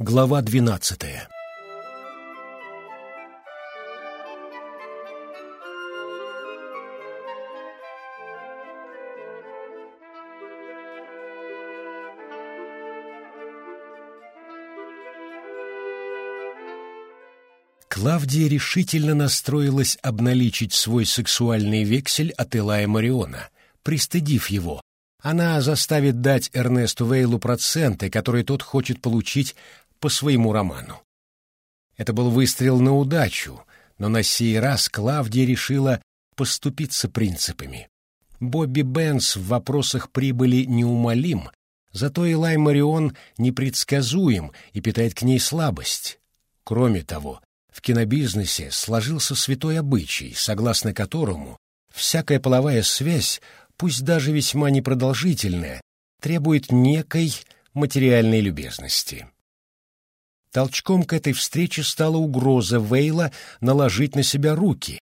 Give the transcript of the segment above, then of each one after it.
Глава двенадцатая Клавдия решительно настроилась обналичить свой сексуальный вексель от Элая Мариона, пристыдив его. Она заставит дать Эрнесту Вейлу проценты, которые тот хочет получить по своему роману. Это был выстрел на удачу, но на сей раз Клавдия решила поступиться принципами. Бобби Бенс в вопросах прибыли неумолим, зато Элай Марион непредсказуем и питает к ней слабость. Кроме того, в кинобизнесе сложился святой обычай, согласно которому всякая половая связь, пусть даже весьма непродолжительная, требует некой материальной любезности. Толчком к этой встрече стала угроза Вейла наложить на себя руки.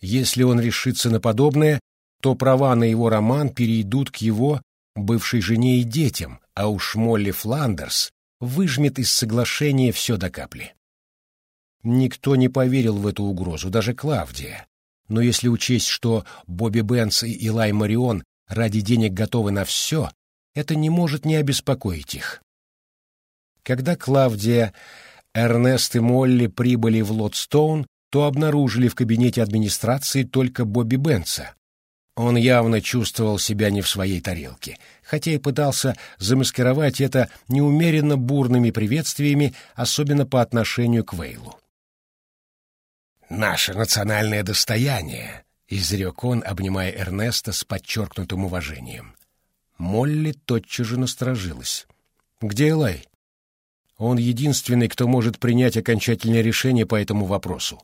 Если он решится на подобное, то права на его роман перейдут к его бывшей жене и детям, а уж Молли Фландерс выжмет из соглашения все до капли. Никто не поверил в эту угрозу, даже Клавдия. Но если учесть, что Бобби Бенс и Илай Марион ради денег готовы на все, это не может не обеспокоить их. Когда Клавдия, Эрнест и Молли прибыли в Лотстоун, то обнаружили в кабинете администрации только Бобби Бенса. Он явно чувствовал себя не в своей тарелке, хотя и пытался замаскировать это неумеренно бурными приветствиями, особенно по отношению к Вейлу наше национальное достояние», — изрек он, обнимая Эрнеста с подчеркнутым уважением. Молли тотчас же насторожилась. «Где Элай?» Он единственный, кто может принять окончательное решение по этому вопросу.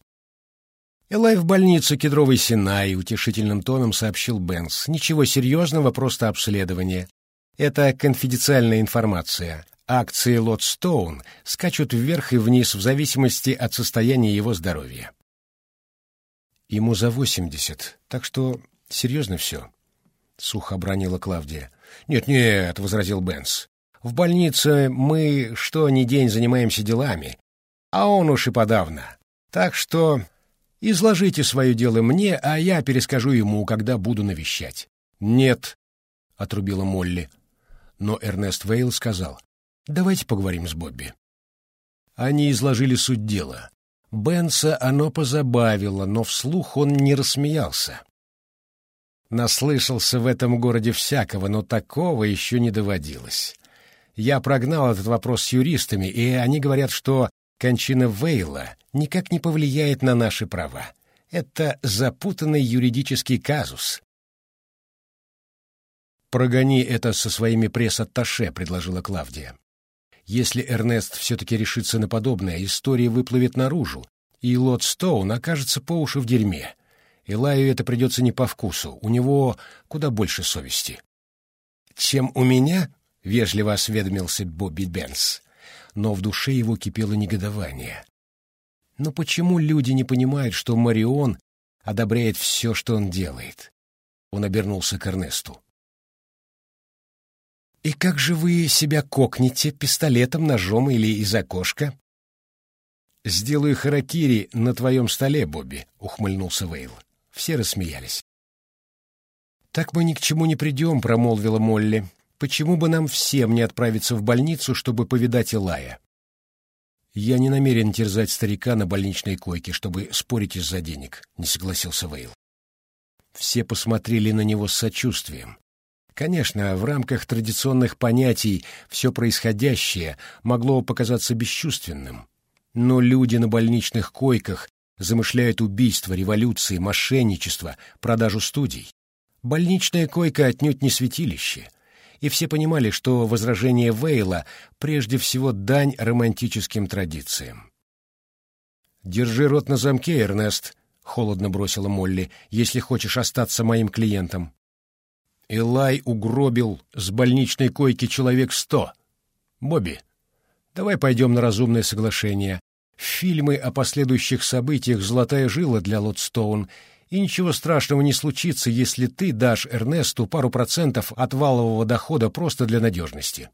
«Элай в больнице Кедровой Синай», — утешительным тоном сообщил Бенс. «Ничего серьезного, просто обследование. Это конфиденциальная информация. Акции Лотстоун скачут вверх и вниз в зависимости от состояния его здоровья. Ему за восемьдесят, так что серьезно все. Сухо обронила Клавдия. «Нет-нет», — возразил Бенс. «В больнице мы что ни день занимаемся делами, а он уж и подавно. Так что изложите свое дело мне, а я перескажу ему, когда буду навещать». «Нет», — отрубила Молли. Но Эрнест Вейл сказал, «Давайте поговорим с Бобби». Они изложили суть дела. Бенса оно позабавило, но вслух он не рассмеялся. Наслышался в этом городе всякого, но такого еще не доводилось. Я прогнал этот вопрос с юристами, и они говорят, что кончина Вейла никак не повлияет на наши права. Это запутанный юридический казус. «Прогони это со своими пресс-атташе», — предложила Клавдия. Если Эрнест все-таки решится на подобное, история выплывет наружу, и Лот Стоун окажется по уши в дерьме. Илаю это придется не по вкусу, у него куда больше совести. «Чем у меня?» — вежливо осведомился Бобби Бенс. Но в душе его кипело негодование. Но почему люди не понимают, что Марион одобряет все, что он делает? Он обернулся к Эрнесту. «И как же вы себя кокнете пистолетом, ножом или из окошка?» «Сделаю харакири на твоем столе, Бобби», — ухмыльнулся Вейл. Все рассмеялись. «Так мы ни к чему не придем», — промолвила Молли. «Почему бы нам всем не отправиться в больницу, чтобы повидать Илая?» «Я не намерен терзать старика на больничной койке, чтобы спорить из-за денег», — не согласился Вейл. Все посмотрели на него с сочувствием. Конечно, в рамках традиционных понятий все происходящее могло показаться бесчувственным, но люди на больничных койках замышляют убийство, революции, мошенничество, продажу студий. Больничная койка отнюдь не святилище, и все понимали, что возражение Вейла прежде всего дань романтическим традициям. «Держи рот на замке, Эрнест», — холодно бросила Молли, — «если хочешь остаться моим клиентом». Элай угробил с больничной койки человек сто. Бобби, давай пойдем на разумное соглашение. Фильмы о последующих событиях «Золотая жила» для Лотстоун, и ничего страшного не случится, если ты дашь Эрнесту пару процентов от валового дохода просто для надежности.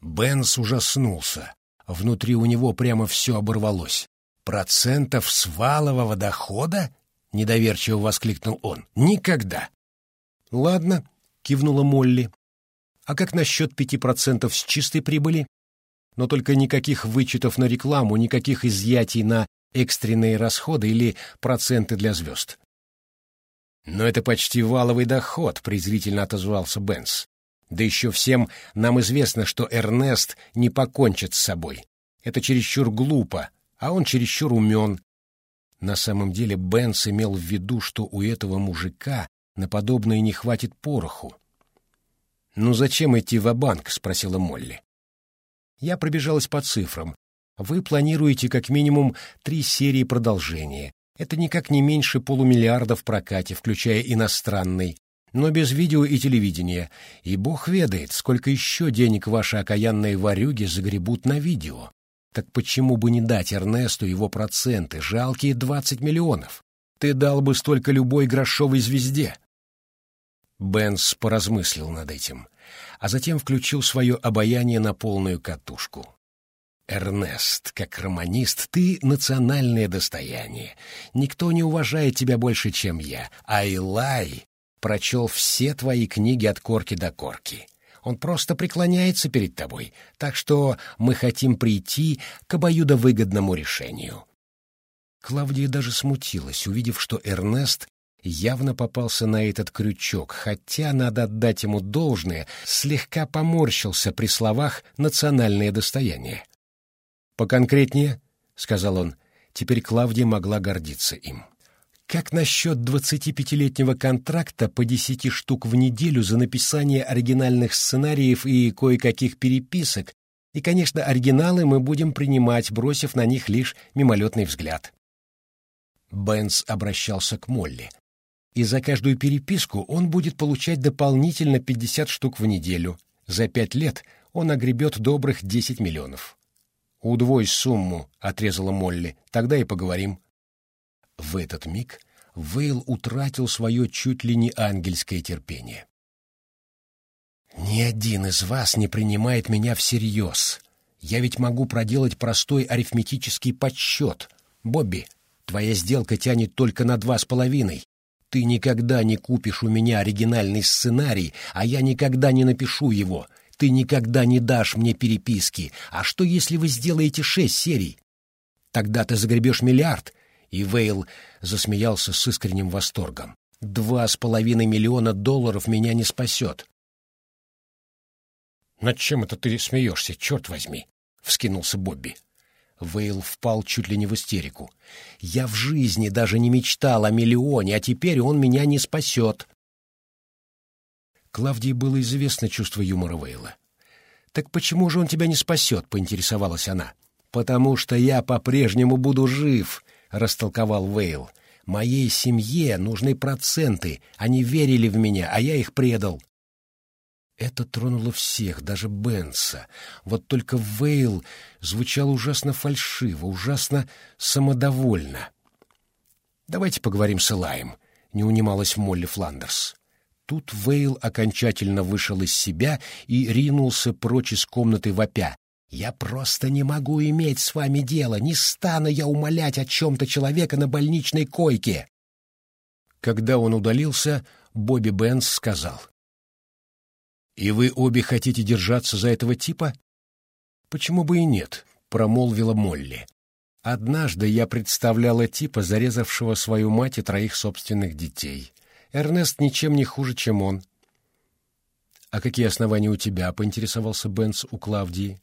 Бенс ужаснулся. Внутри у него прямо все оборвалось. «Процентов с валового дохода?» — недоверчиво воскликнул он. «Никогда!» «Ладно», — кивнула Молли. «А как насчет пяти процентов с чистой прибыли? Но только никаких вычетов на рекламу, никаких изъятий на экстренные расходы или проценты для звезд». «Но это почти валовый доход», — презрительно отозвался Бенс. «Да еще всем нам известно, что Эрнест не покончит с собой. Это чересчур глупо, а он чересчур умен». На самом деле Бенс имел в виду, что у этого мужика на подобное не хватит пороху. «Ну зачем идти в банк спросила Молли. Я пробежалась по цифрам. Вы планируете как минимум три серии продолжения, это никак не меньше полумиллиарда в прокате, включая иностранный, но без видео и телевидения. И бог ведает, сколько еще денег ваши окаянные ворюги загребут на видео. Так почему бы не дать Эрнесту его проценты, жалкие двадцать миллионов? Ты дал бы столько любой грошовой звезде. Бенс поразмыслил над этим, а затем включил свое обаяние на полную катушку. Эрнест, как романист, ты национальное достояние. Никто не уважает тебя больше, чем я. А Илай прочел все твои книги от корки до корки. Он просто преклоняется перед тобой, так что мы хотим прийти к обоюдовыгодному решению». Клавдия даже смутилась, увидев, что Эрнест явно попался на этот крючок, хотя, надо отдать ему должное, слегка поморщился при словах «национальное достояние». «Поконкретнее», — сказал он, — теперь Клавдия могла гордиться им. «Как насчет двадцатипятилетнего контракта по десяти штук в неделю за написание оригинальных сценариев и кое-каких переписок, и, конечно, оригиналы мы будем принимать, бросив на них лишь мимолетный взгляд». Бенс обращался к Молли. И за каждую переписку он будет получать дополнительно пятьдесят штук в неделю. За пять лет он огребет добрых десять миллионов. «Удвой сумму», — отрезала Молли, — «тогда и поговорим». В этот миг Вейл утратил свое чуть ли не ангельское терпение. «Ни один из вас не принимает меня всерьез. Я ведь могу проделать простой арифметический подсчет. Бобби, твоя сделка тянет только на два с половиной. Ты никогда не купишь у меня оригинальный сценарий, а я никогда не напишу его. Ты никогда не дашь мне переписки. А что, если вы сделаете шесть серий? Тогда ты загребешь миллиард. И Вейл засмеялся с искренним восторгом. Два с половиной миллиона долларов меня не спасет. «Над чем это ты смеешься, черт возьми?» — вскинулся Бобби. Вейл впал чуть ли не в истерику. «Я в жизни даже не мечтал о миллионе, а теперь он меня не спасет. Клавдии было известно чувство юмора Вейла. «Так почему же он тебя не спасет?» — поинтересовалась она. «Потому что я по-прежнему буду жив», — растолковал Вейл. «Моей семье нужны проценты. Они верили в меня, а я их предал». Это тронуло всех, даже Бенса. Вот только Вейл звучал ужасно фальшиво, ужасно самодовольно. «Давайте поговорим с Элаем», — не унималась Молли Фландерс. Тут Вейл окончательно вышел из себя и ринулся прочь из комнаты вопя. «Я просто не могу иметь с вами дело, не стану я умолять о чем-то человека на больничной койке!» Когда он удалился, Бобби Бенс сказал. «И вы обе хотите держаться за этого типа?» «Почему бы и нет?» — промолвила Молли. «Однажды я представляла типа, зарезавшего свою мать и троих собственных детей. Эрнест ничем не хуже, чем он. «А какие основания у тебя?» — поинтересовался Бенц у Клавдии.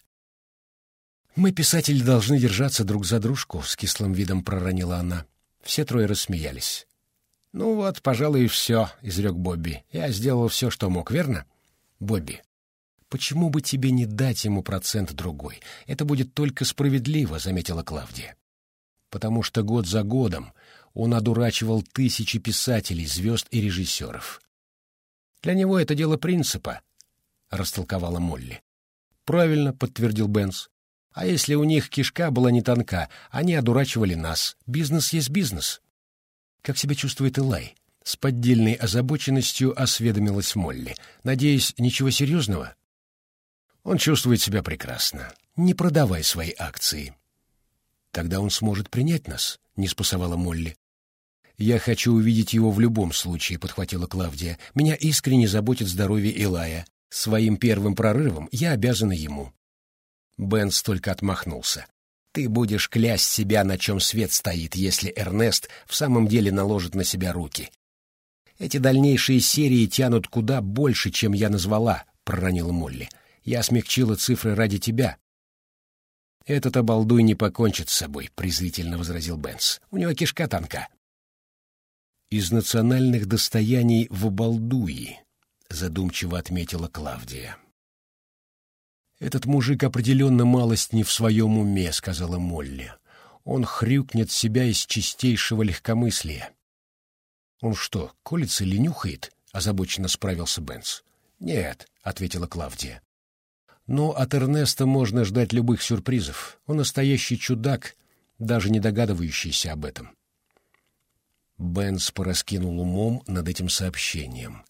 «Мы, писатели, должны держаться друг за дружку», — с кислым видом проронила она. Все трое рассмеялись. «Ну вот, пожалуй, и все», — изрек Бобби. «Я сделал все, что мог, верно?» «Бобби, почему бы тебе не дать ему процент другой? Это будет только справедливо», — заметила Клавдия. «Потому что год за годом он одурачивал тысячи писателей, звезд и режиссеров. «Для него это дело принципа», — растолковала Молли. «Правильно», — подтвердил Бенс. «А если у них кишка была не тонка, они одурачивали нас. Бизнес есть бизнес». «Как себя чувствует Элай?» С поддельной озабоченностью осведомилась Молли. «Надеюсь, ничего серьезного?» Он чувствует себя прекрасно. Не продавай свои акции. Тогда он сможет принять нас, не спасовала Молли. «Я хочу увидеть его в любом случае», — подхватила Клавдия. «Меня искренне заботит здоровье Илая. Своим первым прорывом я обязана ему». Бенс только отмахнулся. «Ты будешь клясть себя, на чем свет стоит, если Эрнест в самом деле наложит на себя руки. Эти дальнейшие серии тянут куда больше, чем я назвала», — проронила Молли. «Я смягчила цифры ради тебя». «Этот обалдуй не покончит с собой», — презрительно возразил Бенс. «У него кишка тонка» из национальных достояний в Обалдуи, задумчиво отметила Клавдия. «Этот мужик определенно малость не в своем уме», — сказала Молли. «Он хрюкнет себя из чистейшего легкомыслия». «Он что, колется или нюхает?» — озабоченно справился Бенц. «Нет», — ответила Клавдия. «Но от Эрнеста можно ждать любых сюрпризов. Он настоящий чудак, даже не догадывающийся об этом. Бенс пораскинул умом над этим сообщением.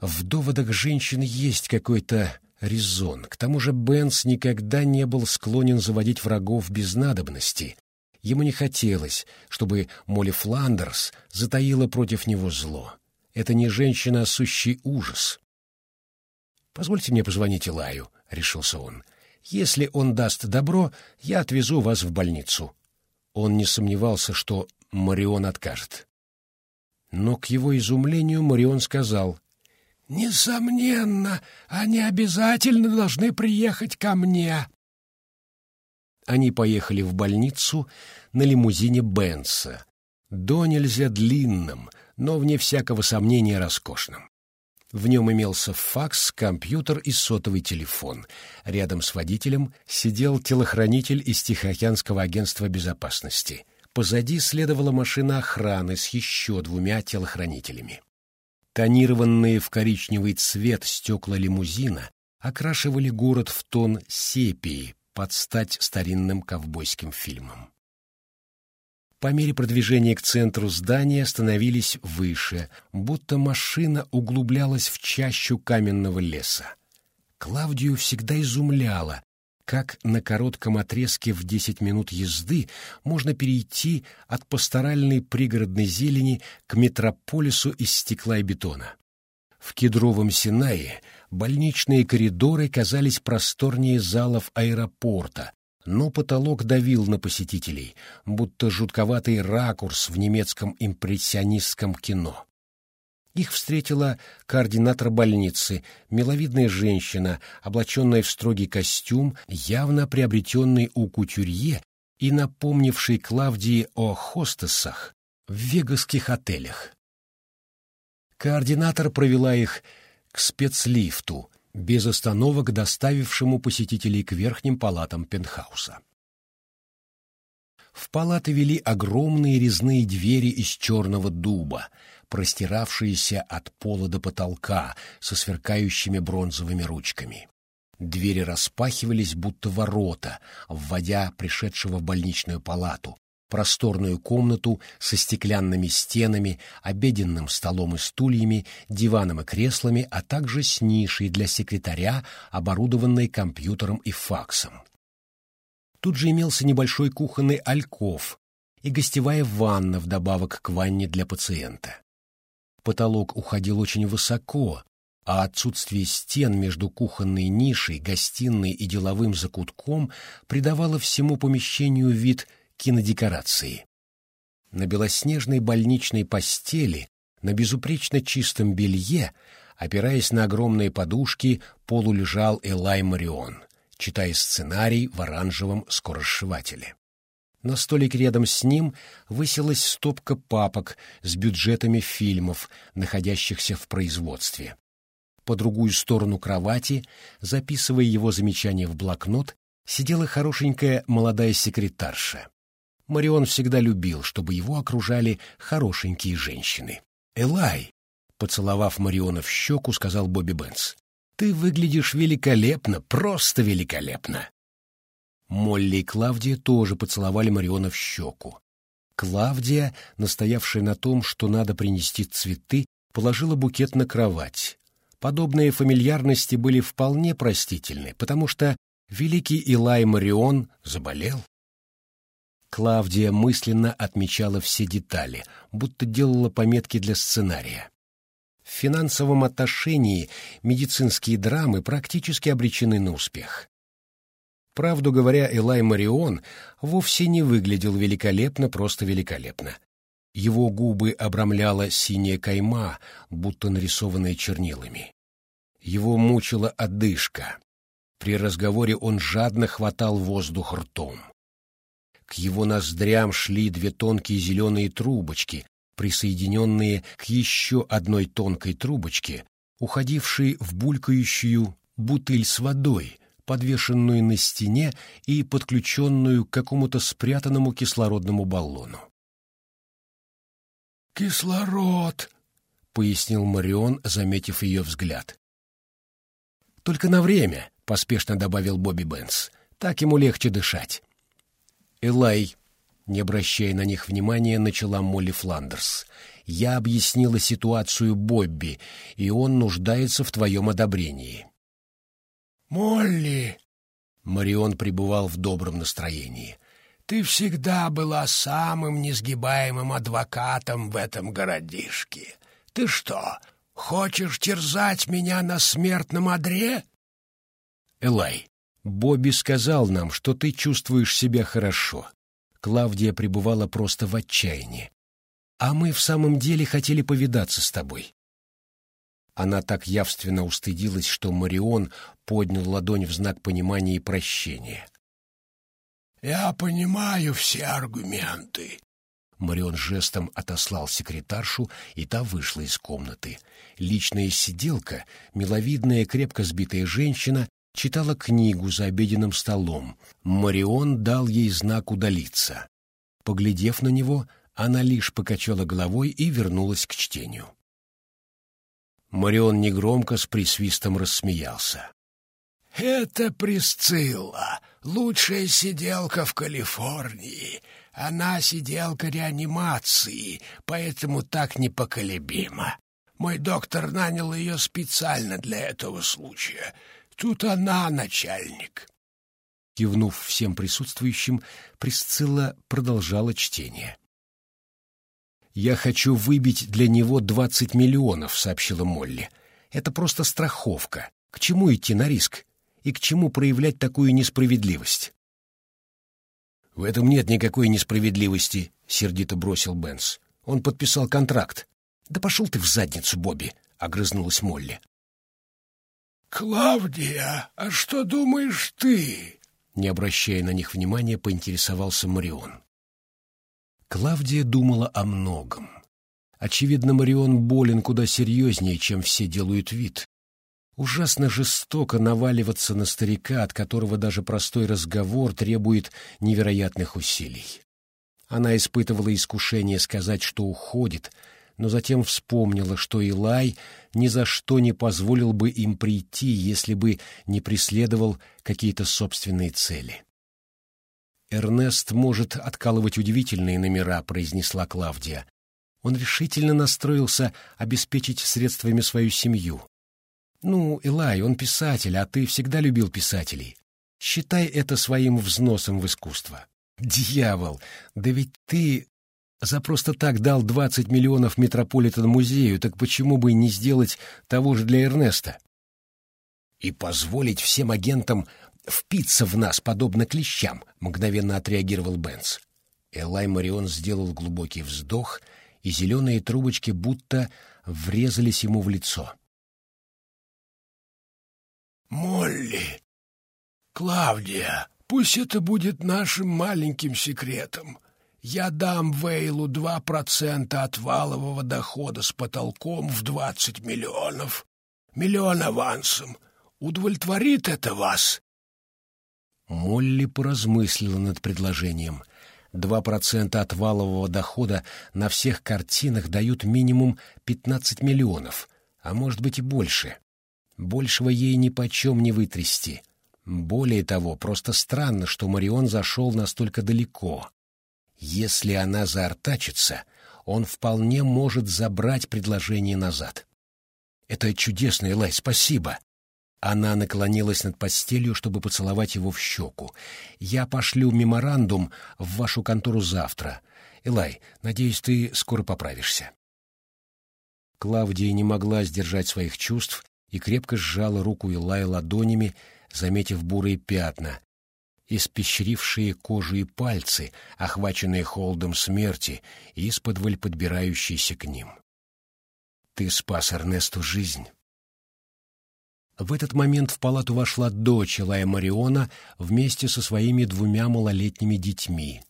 В доводах женщин есть какой-то резон. К тому же Бенс никогда не был склонен заводить врагов без надобности. Ему не хотелось, чтобы Молли Фландерс затаила против него зло. Это не женщина, а сущий ужас. «Позвольте мне позвонить Илаю», — решился он. «Если он даст добро, я отвезу вас в больницу». Он не сомневался, что Марион откажет. Но к его изумлению Марион сказал, «Несомненно, они обязательно должны приехать ко мне». Они поехали в больницу на лимузине Бенса, до нельзя длинном, но, вне всякого сомнения, роскошном. В нем имелся факс, компьютер и сотовый телефон. Рядом с водителем сидел телохранитель из Тихоокеанского агентства безопасности — Позади следовала машина охраны с еще двумя телохранителями. Тонированные в коричневый цвет стекла лимузина окрашивали город в тон сепии под стать старинным ковбойским фильмам. По мере продвижения к центру здания становились выше, будто машина углублялась в чащу каменного леса. Клавдию всегда изумляло, как на коротком отрезке в 10 минут езды можно перейти от пасторальной пригородной зелени к метрополису из стекла и бетона. В кедровом Синае больничные коридоры казались просторнее залов аэропорта, но потолок давил на посетителей, будто жутковатый ракурс в немецком импрессионистском кино. Их встретила координатор больницы, миловидная женщина, облаченная в строгий костюм, явно приобретенный у кутюрье и напомнивший Клавдии о хостесах в вегасских отелях. Координатор провела их к спецлифту, без остановок доставившему посетителей к верхним палатам пентхауса. В палаты вели огромные резные двери из черного дуба — простиравшиеся от пола до потолка со сверкающими бронзовыми ручками. Двери распахивались, будто ворота, вводя пришедшего в больничную палату, просторную комнату со стеклянными стенами, обеденным столом и стульями, диваном и креслами, а также с нишей для секретаря, оборудованной компьютером и факсом. Тут же имелся небольшой кухонный альков и гостевая ванна вдобавок к ванне для пациента потолок уходил очень высоко, а отсутствие стен между кухонной нишей, гостиной и деловым закутком придавало всему помещению вид кинодекорации. На белоснежной больничной постели, на безупречно чистом белье, опираясь на огромные подушки, полулежал Элай Марион, читая сценарий в оранжевом скоросшивателе. На столике рядом с ним высилась стопка папок с бюджетами фильмов, находящихся в производстве. По другую сторону кровати, записывая его замечания в блокнот, сидела хорошенькая молодая секретарша. Марион всегда любил, чтобы его окружали хорошенькие женщины. «Элай!» — поцеловав Мариона в щеку, сказал Бобби Бенц. «Ты выглядишь великолепно, просто великолепно!» Молли и Клавдия тоже поцеловали Мариона в щеку. Клавдия, настоявшая на том, что надо принести цветы, положила букет на кровать. подобные фамильярности были вполне простительны, потому что великий Илай Марион заболел. Клавдия мысленно отмечала все детали, будто делала пометки для сценария. В финансовом отношении медицинские драмы практически обречены на успех. Правду говоря, Элай Марион вовсе не выглядел великолепно, просто великолепно. Его губы обрамляла синяя кайма, будто нарисованная чернилами. Его мучила одышка. При разговоре он жадно хватал воздух ртом. К его ноздрям шли две тонкие зеленые трубочки, присоединенные к еще одной тонкой трубочке, уходившей в булькающую бутыль с водой, подвешенную на стене и подключенную к какому-то спрятанному кислородному баллону. «Кислород», — пояснил Марион, заметив ее взгляд. «Только на время», — поспешно добавил Бобби Бенс. «Так ему легче дышать». «Элай», не обращая на них внимания, начала Молли Фландерс. «Я объяснила ситуацию Бобби, и он нуждается в твоем одобрении». «Молли!» Марион пребывал в добром настроении. «Ты всегда была самым несгибаемым адвокатом в этом городишке. Ты что, хочешь терзать меня на смертном одре?» «Элай, Бобби сказал нам, что ты чувствуешь себя хорошо. Клавдия пребывала просто в отчаянии. А мы в самом деле хотели повидаться с тобой. Она так явственно устыдилась, что Марион поднял ладонь в знак понимания и прощения. «Я понимаю все аргументы». Марион жестом отослал секретаршу, и та вышла из комнаты. Личная сиделка, миловидная, крепко сбитая женщина, читала книгу за обеденным столом. Марион дал ей знак удалиться. Поглядев на него, она лишь покачала головой и вернулась к чтению. Марион негромко с присвистом рассмеялся. «Это Присцилла, лучшая сиделка в Калифорнии. Она сиделка реанимации, поэтому так непоколебима. Мой доктор нанял ее специально для этого случая. Тут она начальник. Кивнув всем присутствующим, Присцилла продолжала чтение. «Я хочу выбить для него двадцать миллионов», — сообщила Молли. «Это просто страховка. К чему идти на риск? И к чему проявлять такую несправедливость?» «В этом нет никакой несправедливости», — сердито бросил Бенс. «Он подписал контракт». «Да пошел ты в задницу, Бобби», — огрызнулась Молли. «Клавдия, а что думаешь ты?» Не обращая на них внимания, поинтересовался Марион. Клавдия думала о многом. Очевидно, Марион болен куда серьезнее, чем все делают вид. Ужасно жестоко наваливаться на старика, от которого даже простой разговор требует невероятных усилий. Она испытывала искушение сказать, что уходит, но затем вспомнила, что Илай ни за что не позволил бы им прийти, если бы не преследовал какие-то собственные цели. «Эрнест может откалывать удивительные номера», — произнесла Клавдия. Он решительно настроился обеспечить средствами свою семью. «Ну, Илай, он писатель, а ты всегда любил писателей. Считай это своим взносом в искусство». «Дьявол! Да ведь ты за просто так дал двадцать миллионов Метрополитен-музею, так почему бы не сделать того же для Эрнеста? И позволить всем агентам впиться в нас, подобно клещам, мгновенно отреагировал Бенц. Элай Марион сделал глубокий вздох, и зеленые трубочки будто врезались ему в лицо. «Молли! Клавдия, пусть это будет нашим маленьким секретом. Я дам Вейлу два процента от валового дохода с потолком в двадцать миллионов. Миллион авансом. Удовлетворит это вас?» Молли поразмыслила над предложением. Два процента от валового дохода на всех картинах дают минимум пятнадцать миллионов, а может быть и больше. Большего ей ни почем не вытрясти. Более того, просто странно, что Марион зашел настолько далеко. Если она заортачится, он вполне может забрать предложение назад. Это чудесно, Элай, спасибо. Она наклонилась над постелью, чтобы поцеловать его в щеку. «Я пошлю меморандум в вашу контору завтра. Элай, надеюсь, ты скоро поправишься». Клавдия не могла сдержать своих чувств и крепко сжала руку Илая ладонями, заметив бурые пятна, испещрившие кожу и пальцы, охваченные холодом смерти и исподволь подбирающиеся к ним. «Ты спас Эрнесту жизнь». В этот момент в палату вошла дочь Элая Мариона вместе со своими двумя малолетними детьми.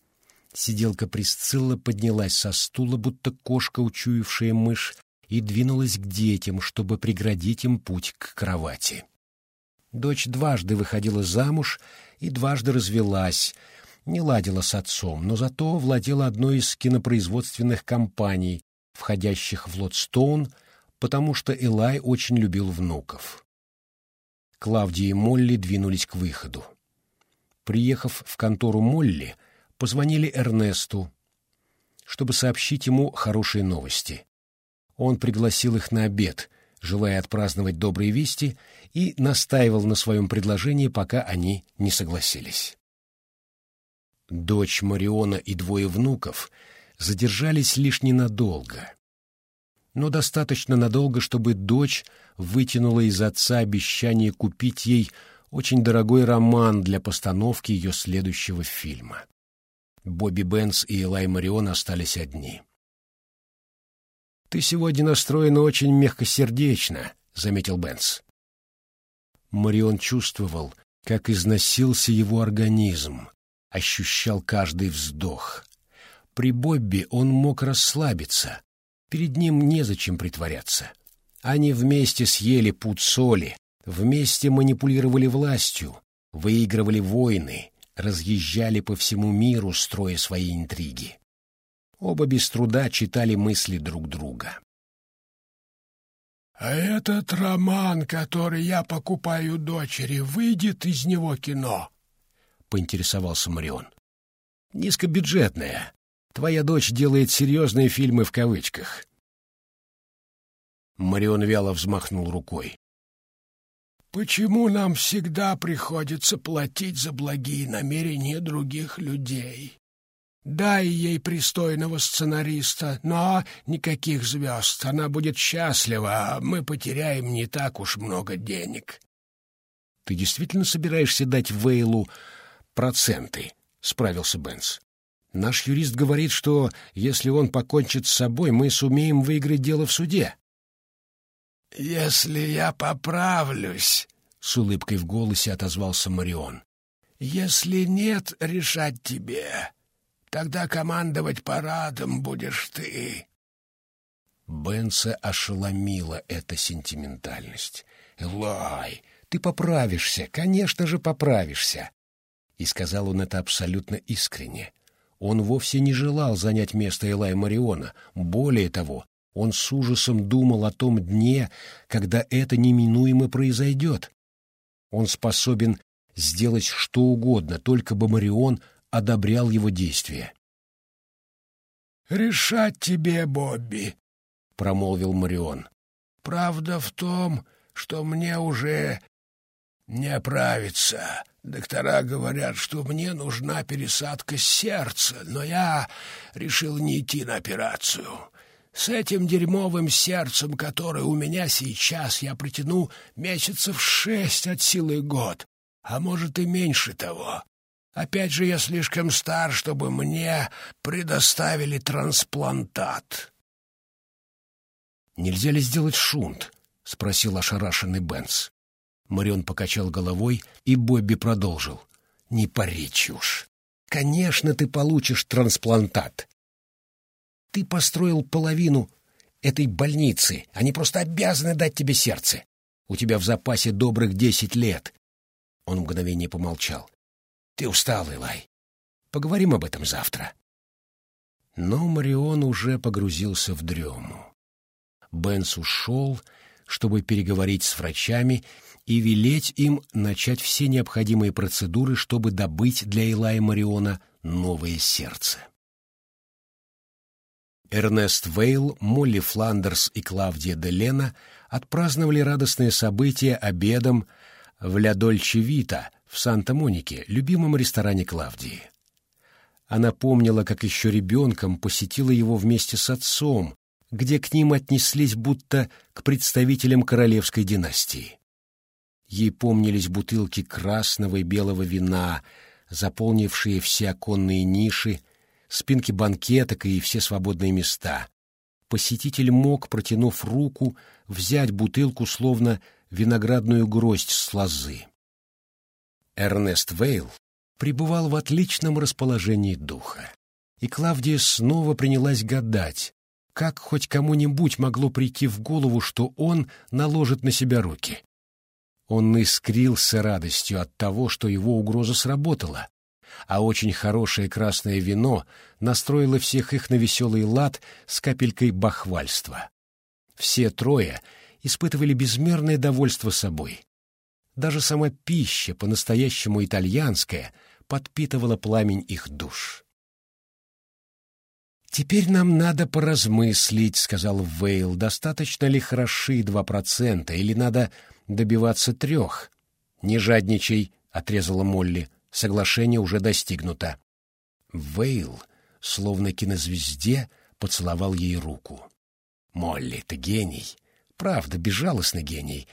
Сиделка Присцилла поднялась со стула, будто кошка, учуявшая мышь, и двинулась к детям, чтобы преградить им путь к кровати. Дочь дважды выходила замуж и дважды развелась, не ладила с отцом, но зато владела одной из кинопроизводственных компаний, входящих в Лотстоун, потому что Элай очень любил внуков. Клавдия и Молли двинулись к выходу. Приехав в контору Молли, позвонили Эрнесту, чтобы сообщить ему хорошие новости. Он пригласил их на обед, желая отпраздновать добрые вести, и настаивал на своем предложении, пока они не согласились. Дочь Мариона и двое внуков задержались лишь ненадолго, но достаточно надолго, чтобы дочь вытянула из отца обещание купить ей очень дорогой роман для постановки ее следующего фильма. Бобби Бенс и Элай Марион остались одни. «Ты сегодня настроена очень мягкосердечно», — заметил Бенс. Марион чувствовал, как износился его организм, ощущал каждый вздох. При Бобби он мог расслабиться, перед ним незачем притворяться. Они вместе съели пуд соли, вместе манипулировали властью, выигрывали войны, разъезжали по всему миру, строя свои интриги. Оба без труда читали мысли друг друга. «А этот роман, который я покупаю дочери, выйдет из него кино?» — поинтересовался Марион. «Низкобюджетное. Твоя дочь делает серьезные фильмы в кавычках». Марион вяло взмахнул рукой. «Почему нам всегда приходится платить за благие намерения других людей?» Дай ей пристойного сценариста, но никаких звезд. Она будет счастлива, а мы потеряем не так уж много денег. — Ты действительно собираешься дать Вейлу проценты? — справился Бенс. — Наш юрист говорит, что если он покончит с собой, мы сумеем выиграть дело в суде. — Если я поправлюсь, — с улыбкой в голосе отозвался Марион. — Если нет, решать тебе. Тогда командовать парадом будешь ты. Бенса ошеломила эта сентиментальность. «Элай, ты поправишься, конечно же поправишься!» И сказал он это абсолютно искренне. Он вовсе не желал занять место Элая Мариона. Более того, он с ужасом думал о том дне, когда это неминуемо произойдет. Он способен сделать что угодно, только бы Марион одобрял его действия. «Решать тебе, Бобби», — промолвил Марион. «Правда в том, что мне уже не оправиться. Доктора говорят, что мне нужна пересадка сердца, но я решил не идти на операцию. С этим дерьмовым сердцем, которое у меня сейчас, я протяну месяцев шесть от силы год, а может и меньше того. Опять же, я слишком стар, чтобы мне предоставили трансплантат. «Нельзя ли сделать шунт?» — спросил ошарашенный Бенс. Марион покачал головой, и Бобби продолжил. «Не пари чушь. Конечно, ты получишь трансплантат. Ты построил половину этой больницы. Они просто обязаны дать тебе сердце. У тебя в запасе добрых десять лет». Он мгновение помолчал. Ты устал, Илай. Поговорим об этом завтра. Но Марион уже погрузился в дрему. Бенс ушел, чтобы переговорить с врачами и велеть им начать все необходимые процедуры, чтобы добыть для Илая Мариона новое сердце. Эрнест Вейл, Молли Фландерс и Клавдия де Лена отпраздновали радостное событие обедом в Ля Дольче Вита в Санта-Монике, любимом ресторане Клавдии. Она помнила, как еще ребенком посетила его вместе с отцом, где к ним отнеслись будто к представителям королевской династии. Ей помнились бутылки красного и белого вина, заполнившие все оконные ниши, спинки банкеток и все свободные места. Посетитель мог, протянув руку, взять бутылку, словно виноградную гроздь с лозы. Эрнест Вейл пребывал в отличном расположении духа. И Клавдия снова принялась гадать, как хоть кому-нибудь могло прийти в голову, что он наложит на себя руки. Он искрился радостью от того, что его угроза сработала, а очень хорошее красное вино настроило всех их на веселый лад с капелькой бахвальства. Все трое испытывали безмерное довольство собой. Даже сама пища, по-настоящему итальянская, подпитывала пламень их душ. «Теперь нам надо поразмыслить», — сказал Вейл, — «достаточно ли хороши два процента, или надо добиваться трех?» «Не жадничай», — отрезала Молли, — «соглашение уже достигнуто». Вейл, словно кинозвезде, поцеловал ей руку. «Молли, ты гений. Правда, безжалостный гений.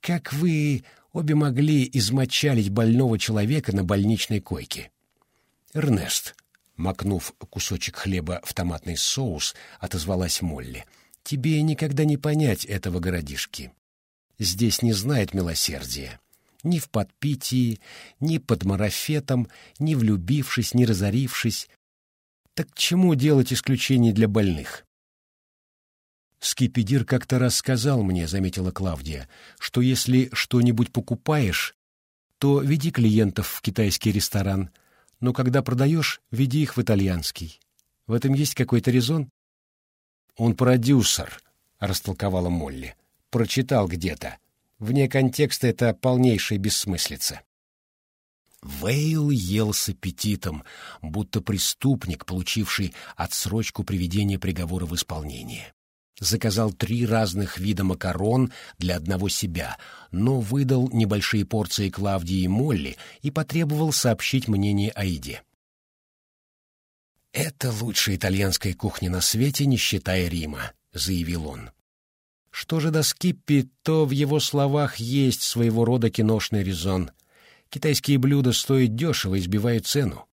Как вы обе могли измочалить больного человека на больничной койке?» «Эрнест», макнув кусочек хлеба в томатный соус, отозвалась Молли, «тебе никогда не понять этого городишки. Здесь не знает милосердия. Ни в подпитии, ни под марафетом, ни влюбившись, ни разорившись. Так чему делать исключение для больных? Скипидир как-то рассказал мне, заметила Клавдия, что если что-нибудь покупаешь, то веди клиентов в китайский ресторан, но когда продаешь, веди их в итальянский. В этом есть какой-то резон? Он продюсер, растолковала Молли. Прочитал где-то. Вне контекста это полнейшая бессмыслица. Вейл ел с аппетитом, будто преступник, получивший отсрочку приведения приговора в исполнение заказал три разных вида макарон для одного себя, но выдал небольшие порции Клавдии и Молли и потребовал сообщить мнение о еде. «Это лучшая итальянская кухня на свете, не считая Рима», — заявил он. Что же до Скиппи, то в его словах есть своего рода киношный резон. Китайские блюда стоят дешево и сбивают цену.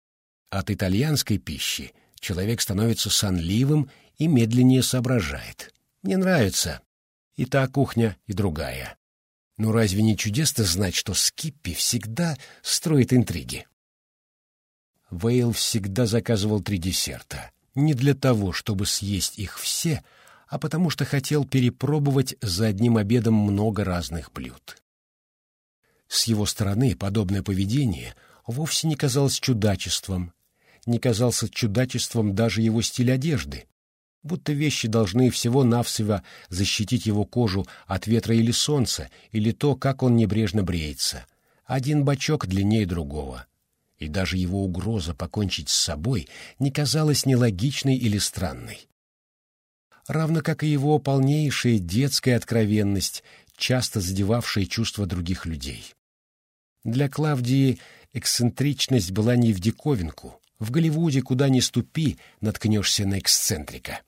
От итальянской пищи человек становится сонливым и медленнее соображает. Мне нравится и та кухня, и другая. Но разве не чудесно знать, что Скиппи всегда строит интриги? Вейл всегда заказывал три десерта. Не для того, чтобы съесть их все, а потому что хотел перепробовать за одним обедом много разных блюд. С его стороны подобное поведение вовсе не казалось чудачеством, не казался чудачеством даже его стиль одежды, будто вещи должны всего-навсего защитить его кожу от ветра или солнца, или то, как он небрежно бреется. Один бачок длиннее другого. И даже его угроза покончить с собой не казалась нелогичной или странной. Равно как и его полнейшая детская откровенность, часто задевавшая чувства других людей. Для Клавдии эксцентричность была не в диковинку. В Голливуде куда ни ступи, наткнешься на эксцентрика.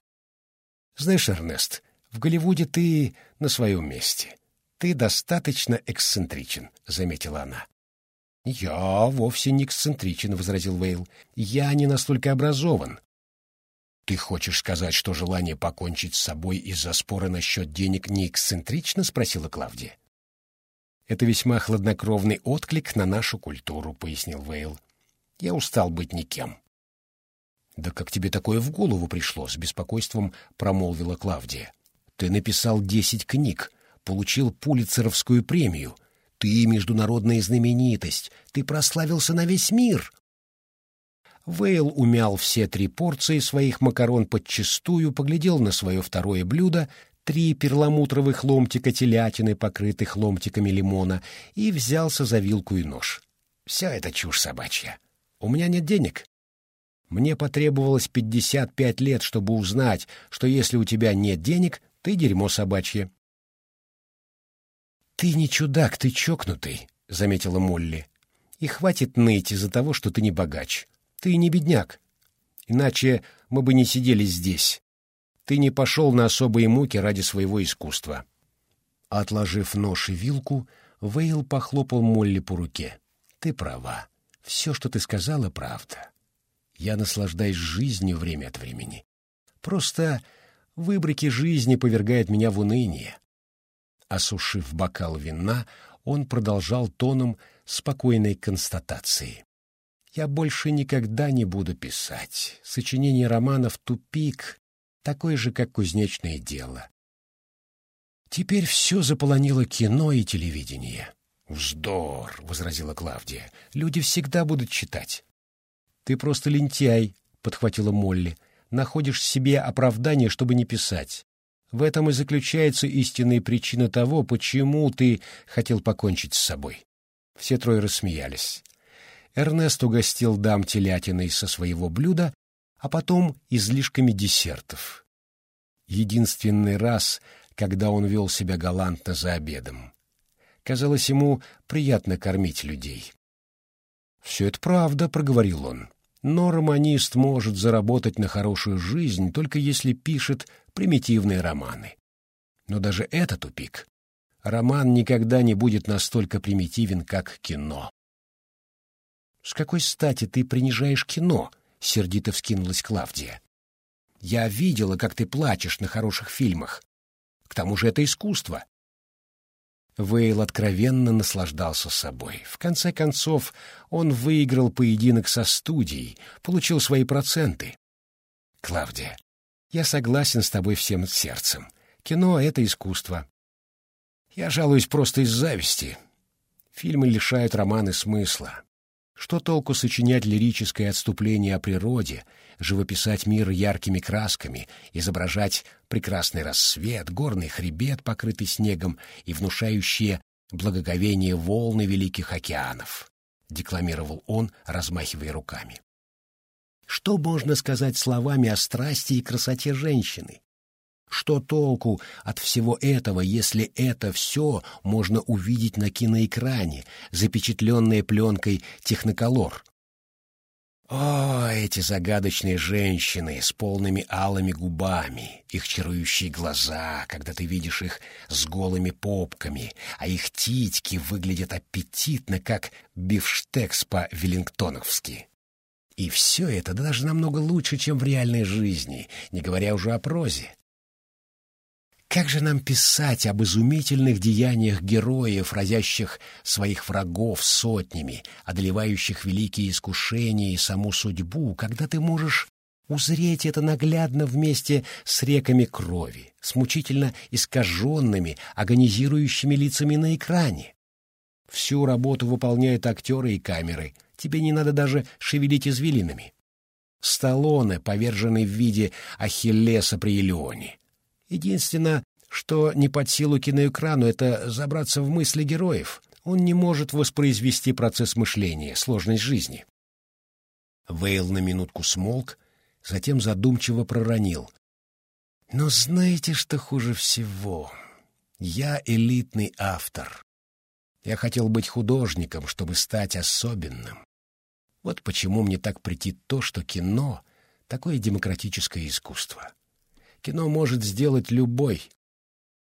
Знаешь, Эрнест, в Голливуде ты на своем месте. Ты достаточно эксцентричен, — заметила она. «Я вовсе не эксцентричен», — возразил Вейл. «Я не настолько образован». «Ты хочешь сказать, что желание покончить с собой из-за спора насчет денег не эксцентрично?» — спросила Клавдия. «Это весьма хладнокровный отклик на нашу культуру», — пояснил Вейл. «Я устал быть никем. «Да как тебе такое в голову пришло?» — с беспокойством промолвила Клавдия. «Ты написал десять книг, получил Пулицеровскую премию. Ты международная знаменитость, ты прославился на весь мир!» Вейл умял все три порции своих макарон подчистую, поглядел на свое второе блюдо, три перламутровых ломтика телятины, покрытых ломтиками лимона, и взялся за вилку и нож. «Вся эта чушь собачья. У меня нет денег. Мне потребовалось пятьдесят пять лет, чтобы узнать, что если у тебя нет денег, ты дерьмо собачье. «Ты не чудак, ты чокнутый», — заметила Молли. «И хватит ныть из-за того, что ты не богач. Ты не бедняк. Иначе мы бы не сидели здесь. Ты не пошел на особые муки ради своего искусства». Отложив нож и вилку, Вейл похлопал Молли по руке. «Ты права. Все, что ты сказала, правда. Я наслаждаюсь жизнью время от времени. Просто выбрики жизни повергают меня в уныние. Осушив бокал вина, он продолжал тоном спокойной констатации. «Я больше никогда не буду писать. Сочинение романов — тупик, такой же, как кузнечное дело. Теперь все заполонило кино и телевидение». «Вздор!» — возразила Клавдия. «Люди всегда будут читать». «Ты просто лентяй», — подхватила Молли. «Находишь себе оправдание, чтобы не писать. В этом и заключается истинная причина того, почему ты хотел покончить с собой. Все трое рассмеялись. Эрнест угостил дам телятиной со своего блюда, а потом излишками десертов. Единственный раз, когда он вел себя галантно за обедом. Казалось ему приятно кормить людей. «Все это правда», — проговорил он. «Но романист может заработать на хорошую жизнь, только если пишет примитивные романы. Но даже это тупик. Роман никогда не будет настолько примитивен, как кино. «С какой стати ты принижаешь кино?» — сердито вскинулась Клавдия. «Я видела, как ты плачешь на хороших фильмах. К тому же это искусство». Вейл откровенно наслаждался собой. В конце концов, он выиграл поединок со студией, получил свои проценты. «Клавдия, я согласен с тобой всем сердцем. Кино — это искусство. Я жалуюсь просто из зависти. Фильмы лишают романы смысла. Что толку сочинять лирическое отступление о природе, живописать мир яркими красками, изображать прекрасный рассвет, горный хребет, покрытый снегом, и внушающие благоговение волны великих океанов? — декламировал он, размахивая руками. Что можно сказать словами о страсти и красоте женщины? Что толку от всего этого, если это все можно увидеть на киноэкране, запечатленное пленкой техноколор? О, эти загадочные женщины с полными алыми губами, их чарующие глаза, когда ты видишь их с голыми попками, а их титьки выглядят аппетитно, как бифштекс по-веллингтоновски. И все это даже намного лучше, чем в реальной жизни, не говоря уже о прозе. Как же нам писать об изумительных деяниях героев, разящих своих врагов сотнями, одолевающих великие искушения и саму судьбу, когда ты можешь узреть это наглядно вместе с реками крови, с мучительно искаженными, агонизирующими лицами на экране? Всю работу выполняют актеры и камеры — тебе не надо даже шевелить извилинами. Сталлоне, поверженный в виде Ахиллеса при Елеоне. Единственное, что не под силу киноэкрану, это забраться в мысли героев. Он не может воспроизвести процесс мышления, сложность жизни. Вейл на минутку смолк, затем задумчиво проронил. «Но знаете, что хуже всего? Я элитный автор. Я хотел быть художником, чтобы стать особенным. Вот почему мне так претит то, что кино — такое демократическое искусство. Кино может сделать любой.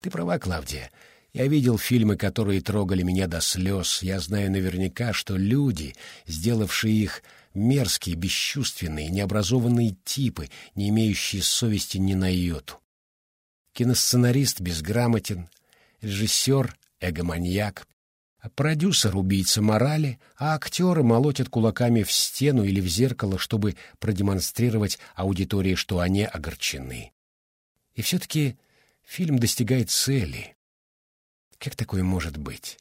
Ты права, Клавдия. Я видел фильмы, которые трогали меня до слез. Я знаю наверняка, что люди, сделавшие их мерзкие, бесчувственные, необразованные типы, не имеющие совести ни на йоту. Киносценарист безграмотен, режиссер — эгоманьяк, Продюсер — убийца морали, а актеры молотят кулаками в стену или в зеркало, чтобы продемонстрировать аудитории, что они огорчены. И все-таки фильм достигает цели. Как такое может быть?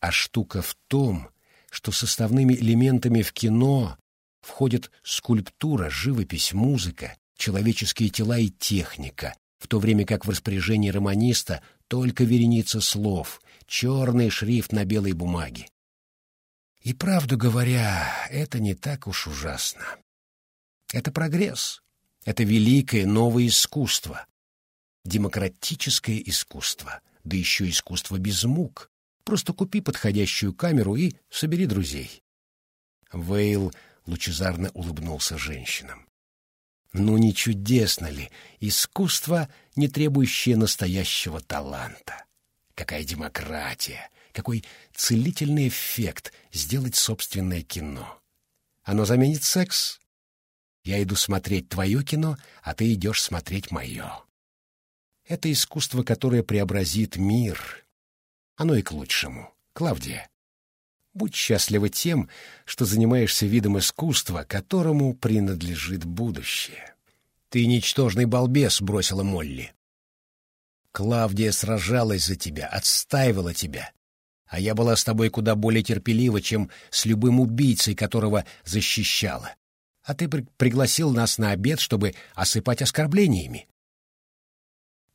А штука в том, что составными элементами в кино входят скульптура, живопись, музыка, человеческие тела и техника, в то время как в распоряжении романиста только вереница слов, черный шрифт на белой бумаге. И правду говоря, это не так уж ужасно. Это прогресс. Это великое новое искусство. Демократическое искусство. Да еще искусство без мук. Просто купи подходящую камеру и собери друзей. Вейл лучезарно улыбнулся женщинам. Ну не чудесно ли искусство, не требующее настоящего таланта? Какая демократия, какой целительный эффект сделать собственное кино. Оно заменит секс. Я иду смотреть твое кино, а ты идешь смотреть мое. Это искусство, которое преобразит мир. Оно и к лучшему. Клавдия, будь счастлива тем, что занимаешься видом искусства, которому принадлежит будущее. «Ты ничтожный балбес», — бросила Молли. Клавдия сражалась за тебя, отстаивала тебя. А я была с тобой куда более терпелива, чем с любым убийцей, которого защищала. А ты при пригласил нас на обед, чтобы осыпать оскорблениями.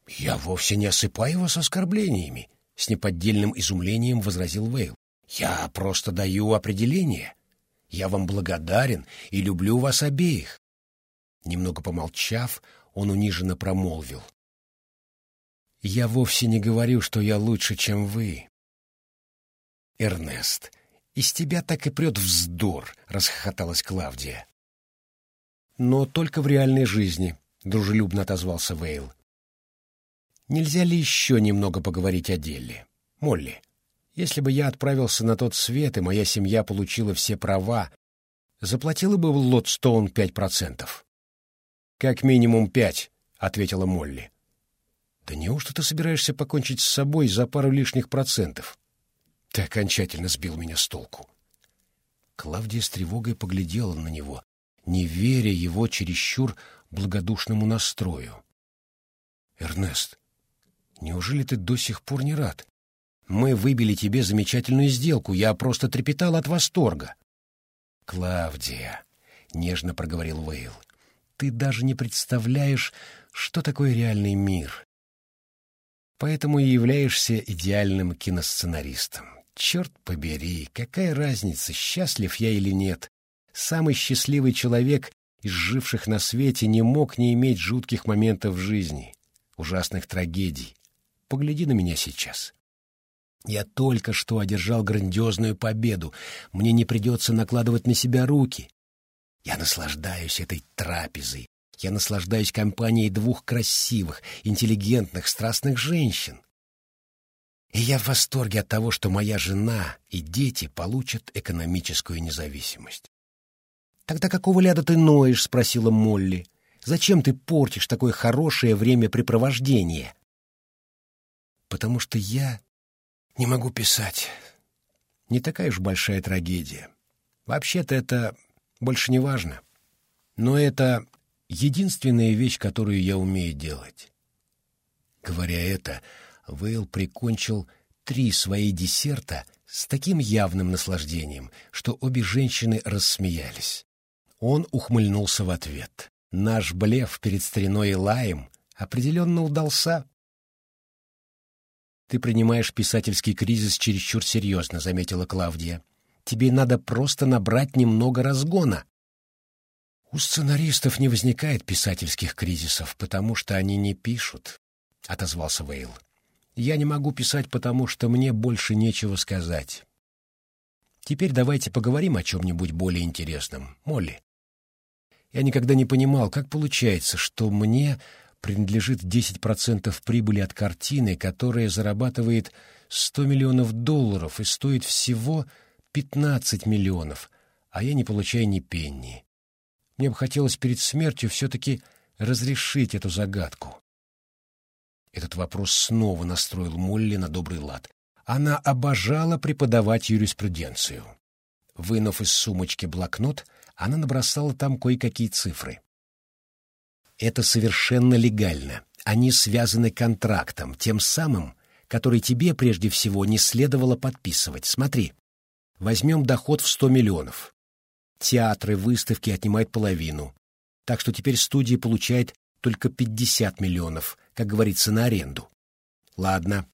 Я вовсе не осыпаю вас оскорблениями, — с неподдельным изумлением возразил Вейл. Я просто даю определение. Я вам благодарен и люблю вас обеих. Немного помолчав, он униженно промолвил. Я вовсе не говорю, что я лучше, чем вы. Эрнест, из тебя так и прет вздор, расхохоталась Клавдия. Но только в реальной жизни, дружелюбно отозвался Вейл. Нельзя ли еще немного поговорить о деле? Молли, если бы я отправился на тот свет, и моя семья получила все права, заплатила бы Лотстоун пять процентов. «Как минимум пять», — ответила Молли. Да неужто ты собираешься покончить с собой за пару лишних процентов? Ты окончательно сбил меня с толку. Клавдия с тревогой поглядела на него, не веря его чересчур благодушному настрою. «Эрнест, неужели ты до сих пор не рад? Мы выбили тебе замечательную сделку, я просто трепетал от восторга». «Клавдия», — нежно проговорил Вейл, — «ты даже не представляешь, что такое реальный мир, Поэтому и являешься идеальным киносценаристом. Черт побери, какая разница, счастлив я или нет. Самый счастливый человек из живших на свете не мог не иметь жутких моментов в жизни, ужасных трагедий. Погляди на меня сейчас. Я только что одержал грандиозную победу. Мне не придется накладывать на себя руки. Я наслаждаюсь этой трапезой, я наслаждаюсь компанией двух красивых, интеллигентных, страстных женщин. И я в восторге от того, что моя жена и дети получат экономическую независимость. «Тогда какого ляда ты ноешь?» — спросила Молли. «Зачем ты портишь такое хорошее времяпрепровождение?» «Потому что я не могу писать. Не такая уж большая трагедия. Вообще-то это больше не важно. Но это единственная вещь, которую я умею делать. Говоря это, Вейл прикончил три свои десерта с таким явным наслаждением, что обе женщины рассмеялись. Он ухмыльнулся в ответ. Наш блеф перед стариной Лаем определенно удался. «Ты принимаешь писательский кризис чересчур серьезно», — заметила Клавдия. «Тебе надо просто набрать немного разгона». У сценаристов не возникает писательских кризисов, потому что они не пишут, — отозвался Вейл. Я не могу писать, потому что мне больше нечего сказать. Теперь давайте поговорим о чем-нибудь более интересном. Молли, я никогда не понимал, как получается, что мне принадлежит 10% прибыли от картины, которая зарабатывает 100 миллионов долларов и стоит всего 15 миллионов, а я не получаю ни пенни. Мне бы хотелось перед смертью все-таки разрешить эту загадку. Этот вопрос снова настроил Молли на добрый лад. Она обожала преподавать юриспруденцию. Вынув из сумочки блокнот, она набросала там кое-какие цифры. Это совершенно легально. Они связаны контрактом, тем самым, который тебе прежде всего не следовало подписывать. Смотри, возьмем доход в 100 миллионов. Театры, выставки отнимают половину. Так что теперь студия получает только 50 миллионов, как говорится, на аренду. Ладно.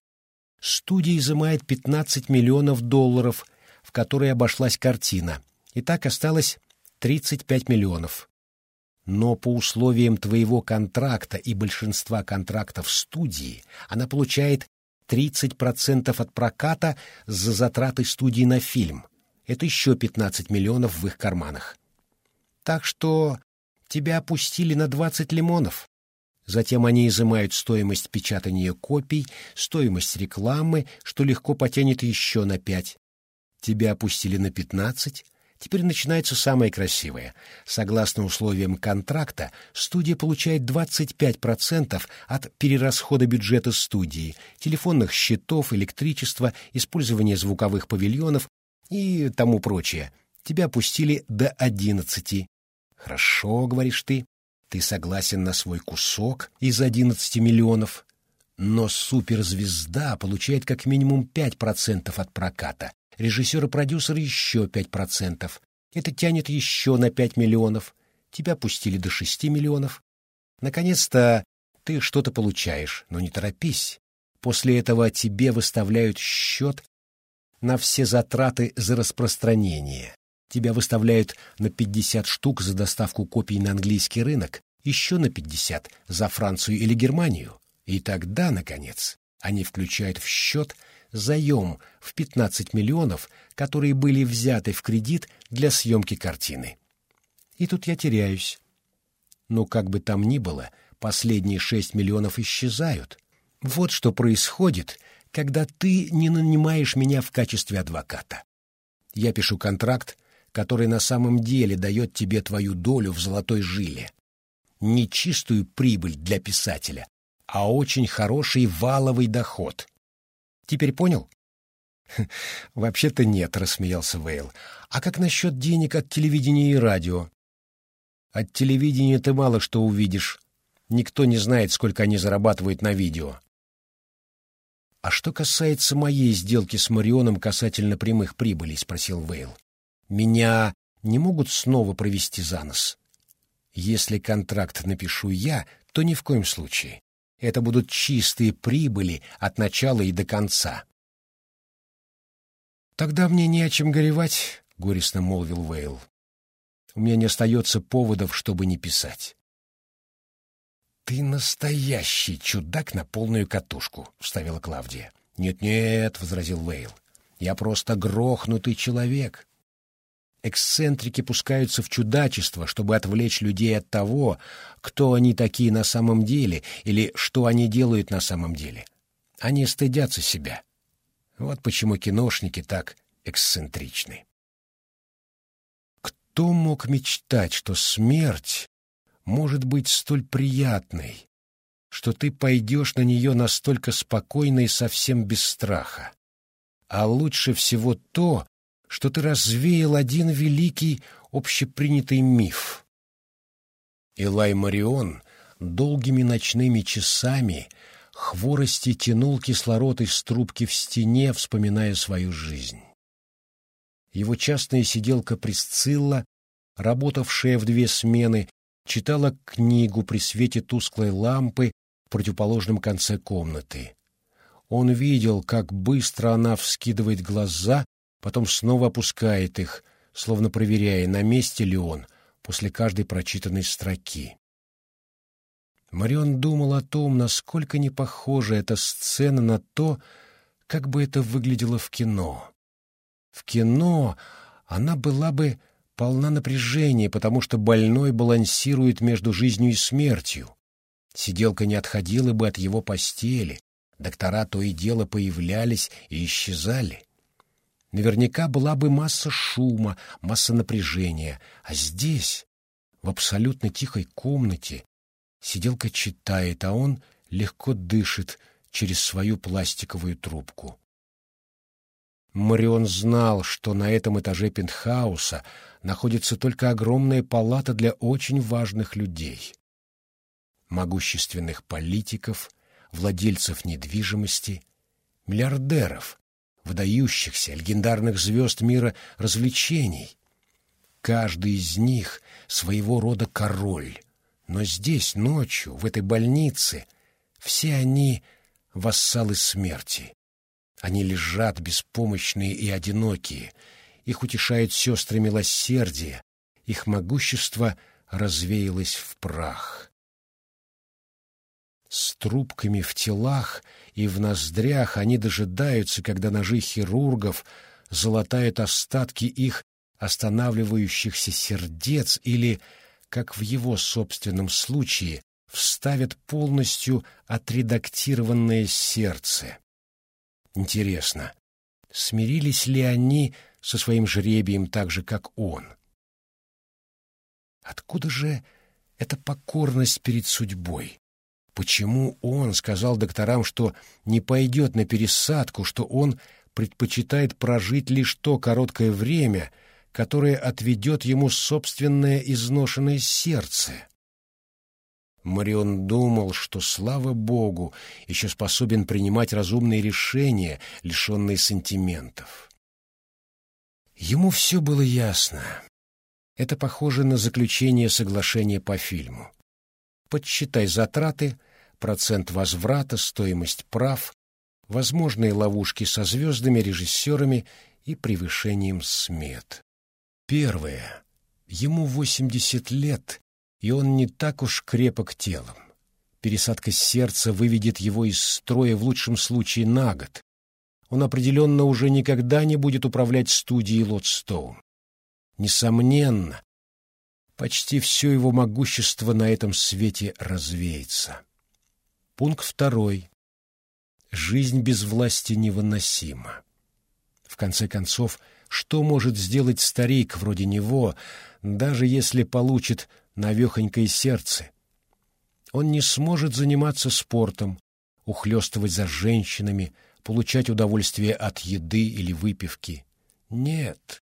Студия изымает 15 миллионов долларов, в которые обошлась картина. И так осталось 35 миллионов. Но по условиям твоего контракта и большинства контрактов студии она получает 30% от проката за затраты студии на фильм. Это еще 15 миллионов в их карманах. Так что тебя опустили на 20 лимонов. Затем они изымают стоимость печатания копий, стоимость рекламы, что легко потянет еще на 5. Тебя опустили на 15, Теперь начинается самое красивое. Согласно условиям контракта, студия получает 25% от перерасхода бюджета студии, телефонных счетов, электричества, использования звуковых павильонов и тому прочее. Тебя опустили до 11. Хорошо, говоришь ты. Ты согласен на свой кусок из 11 миллионов. Но суперзвезда получает как минимум 5% от проката, режиссер и продюсер еще 5%. Это тянет еще на 5 миллионов. Тебя пустили до 6 миллионов. Наконец-то ты что-то получаешь, но не торопись. После этого тебе выставляют счет на все затраты за распространение. Тебя выставляют на 50 штук за доставку копий на английский рынок, еще на 50 за Францию или Германию. И тогда, наконец, они включают в счет заем в 15 миллионов, которые были взяты в кредит для съемки картины. И тут я теряюсь. Но как бы там ни было, последние 6 миллионов исчезают. Вот что происходит, когда ты не нанимаешь меня в качестве адвоката. Я пишу контракт, который на самом деле дает тебе твою долю в золотой жиле. Не чистую прибыль для писателя, а очень хороший валовый доход. Теперь понял? «Вообще-то нет», — рассмеялся Вейл. «А как насчет денег от телевидения и радио?» «От телевидения ты мало что увидишь. Никто не знает, сколько они зарабатывают на видео». «А что касается моей сделки с Марионом касательно прямых прибылей?» — спросил Вейл. «Меня не могут снова провести за нос? Если контракт напишу я, то ни в коем случае. Это будут чистые прибыли от начала и до конца. «Тогда мне не о чем горевать», — горестно молвил Вейл. «У меня не остается поводов, чтобы не писать». «Ты настоящий чудак на полную катушку», — вставила Клавдия. «Нет-нет», — возразил Вейл, — «я просто грохнутый человек. Эксцентрики пускаются в чудачество, чтобы отвлечь людей от того, кто они такие на самом деле или что они делают на самом деле. Они стыдятся себя. Вот почему киношники так эксцентричны. Кто мог мечтать, что смерть может быть столь приятной, что ты пойдешь на нее настолько спокойно и совсем без страха? А лучше всего то, что ты развеял один великий общепринятый миф. Илай Марион долгими ночными часами хворости тянул кислород из трубки в стене, вспоминая свою жизнь. Его частная сиделка Присцилла, работавшая в две смены, читала книгу при свете тусклой лампы в противоположном конце комнаты. Он видел, как быстро она вскидывает глаза, потом снова опускает их, словно проверяя, на месте ли он после каждой прочитанной строки. Марион думал о том, насколько не похожа эта сцена на то, как бы это выглядело в кино. В кино она была бы полна напряжения, потому что больной балансирует между жизнью и смертью. Сиделка не отходила бы от его постели, доктора то и дело появлялись и исчезали. Наверняка была бы масса шума, масса напряжения. А здесь, в абсолютно тихой комнате, сиделка читает, а он легко дышит через свою пластиковую трубку. Марион знал, что на этом этаже пентхауса находится только огромная палата для очень важных людей. Могущественных политиков, владельцев недвижимости, миллиардеров, выдающихся, легендарных звезд мира развлечений. Каждый из них своего рода король. Но здесь, ночью, в этой больнице, все они — вассалы смерти. Они лежат беспомощные и одинокие. Их утешают сестры милосердия. Их могущество развеялась в прах. С трубками в телах и в ноздрях они дожидаются, когда ножи хирургов залатают остатки их останавливающихся сердец или, как в его собственном случае, вставят полностью отредактированное сердце. Интересно, смирились ли они со своим жребием так же, как он? Откуда же эта покорность перед судьбой? Почему он сказал докторам, что не пойдет на пересадку, что он предпочитает прожить лишь то короткое время, которое отведет ему собственное изношенное сердце? Марион думал, что, слава Богу, еще способен принимать разумные решения, лишенные сантиментов. Ему все было ясно. Это похоже на заключение соглашения по фильму. Подсчитай затраты, процент возврата, стоимость прав, возможные ловушки со звездами, режиссерами и превышением смет. Первое. Ему 80 лет, и он не так уж крепок телом. Пересадка сердца выведет его из строя в лучшем случае на год. Он определенно уже никогда не будет управлять студией Лотстоун. Несомненно, почти все его могущество на этом свете развеется. Пункт второй. Жизнь без власти невыносима. В конце концов, что может сделать старик вроде него, даже если получит навехонькое сердце? Он не сможет заниматься спортом, ухлёстывать за женщинами, получать удовольствие от еды или выпивки. Нет,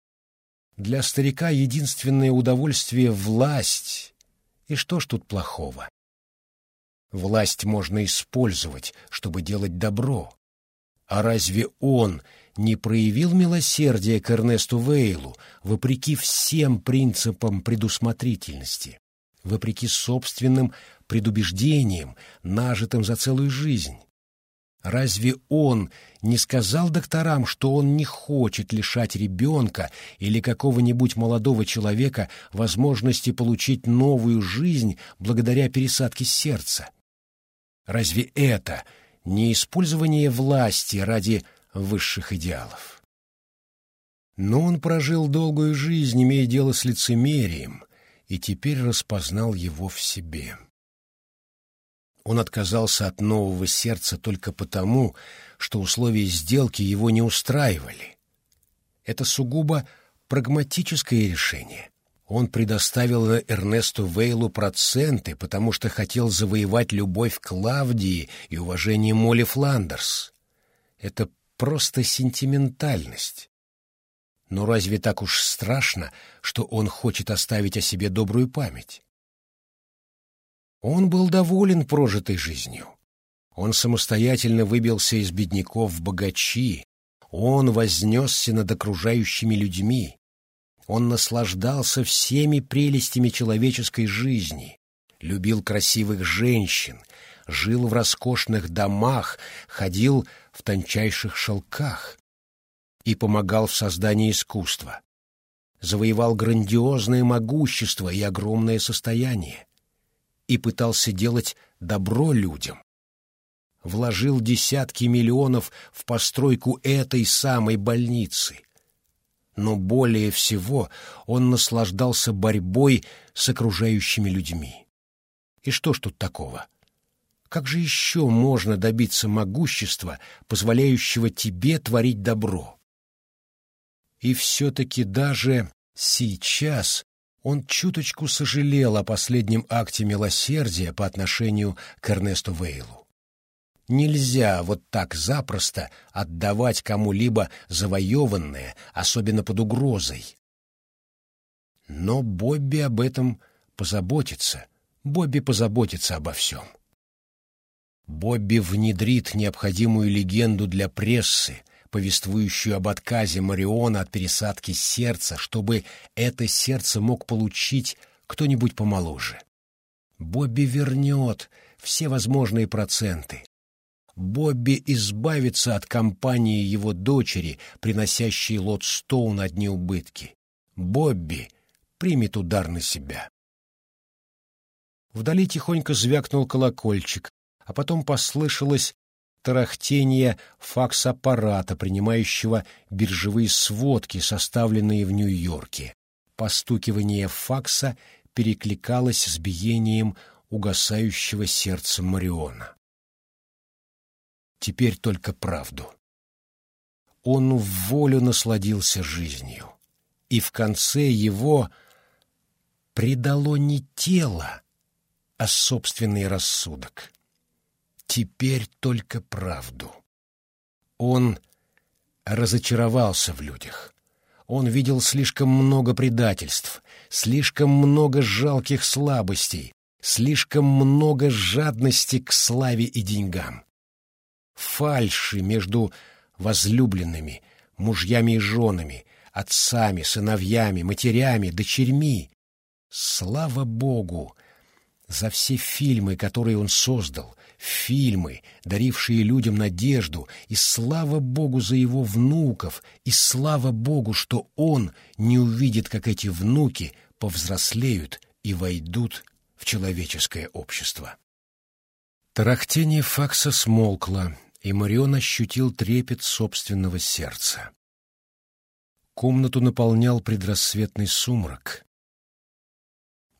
для старика единственное удовольствие — власть. И что ж тут плохого? Власть можно использовать, чтобы делать добро. А разве он не проявил милосердия к Эрнесту Вейлу, вопреки всем принципам предусмотрительности, вопреки собственным предубеждениям, нажитым за целую жизнь? Разве он не сказал докторам, что он не хочет лишать ребенка или какого-нибудь молодого человека возможности получить новую жизнь благодаря пересадке сердца? Разве это не использование власти ради высших идеалов? Но он прожил долгую жизнь, имея дело с лицемерием, и теперь распознал его в себе. Он отказался от нового сердца только потому, что условия сделки его не устраивали. Это сугубо прагматическое решение. Он предоставил Эрнесту Вейлу проценты, потому что хотел завоевать любовь Клавдии и уважение Молли Фландерс. Это просто сентиментальность. Но разве так уж страшно, что он хочет оставить о себе добрую память? Он был доволен прожитой жизнью. Он самостоятельно выбился из бедняков в богачи. Он вознесся над окружающими людьми. Он наслаждался всеми прелестями человеческой жизни, любил красивых женщин, жил в роскошных домах, ходил в тончайших шелках и помогал в создании искусства. Завоевал грандиозное могущество и огромное состояние и пытался делать добро людям. Вложил десятки миллионов в постройку этой самой больницы. Но более всего он наслаждался борьбой с окружающими людьми. И что ж тут такого? Как же еще можно добиться могущества, позволяющего тебе творить добро? И все-таки даже сейчас он чуточку сожалел о последнем акте милосердия по отношению к Эрнесту Вейлу. Нельзя вот так запросто отдавать кому-либо завоеванное, особенно под угрозой. Но Бобби об этом позаботится. Бобби позаботится обо всем. Бобби внедрит необходимую легенду для прессы, повествующую об отказе Мариона от пересадки сердца, чтобы это сердце мог получить кто-нибудь помоложе. Бобби вернет все возможные проценты. Бобби избавится от компании его дочери, приносящей Лотстоун одни убытки. Бобби примет удар на себя. Вдали тихонько звякнул колокольчик, а потом послышалось тарахтение факс-аппарата, принимающего биржевые сводки, составленные в Нью-Йорке. Постукивание факса перекликалось с биением угасающего сердца Мариона. Теперь только правду. Он в волю насладился жизнью, и в конце его предало не тело, а собственный рассудок. Теперь только правду. Он разочаровался в людях. Он видел слишком много предательств, слишком много жалких слабостей, слишком много жадности к славе и деньгам. Фальши между возлюбленными, мужьями и женами, отцами, сыновьями, матерями, дочерьми. Слава Богу за все фильмы, которые он создал, фильмы, дарившие людям надежду, и слава Богу за его внуков, и слава Богу, что он не увидит, как эти внуки повзрослеют и войдут в человеческое общество. Тарахтение факса смолкло, и Марион ощутил трепет собственного сердца. Комнату наполнял предрассветный сумрак.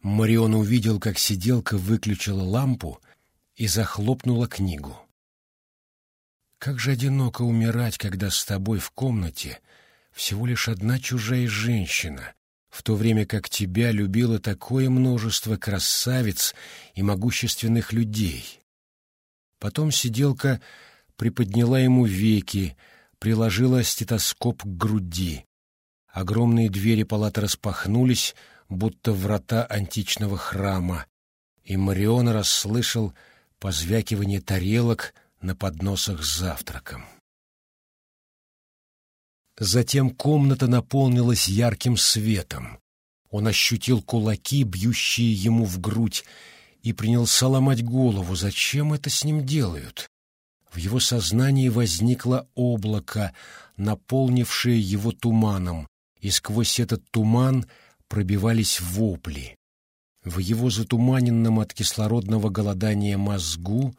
Марион увидел, как сиделка выключила лампу и захлопнула книгу. Как же одиноко умирать, когда с тобой в комнате всего лишь одна чужая женщина, в то время как тебя любило такое множество красавиц и могущественных людей. Потом сиделка приподняла ему веки, приложила стетоскоп к груди. Огромные двери палаты распахнулись, будто врата античного храма, и Марион расслышал позвякивание тарелок на подносах с завтраком. Затем комната наполнилась ярким светом. Он ощутил кулаки, бьющие ему в грудь, и принялся ломать голову, зачем это с ним делают. В его сознании возникло облако, наполнившее его туманом, и сквозь этот туман пробивались вопли. В его затуманенном от кислородного голодания мозгу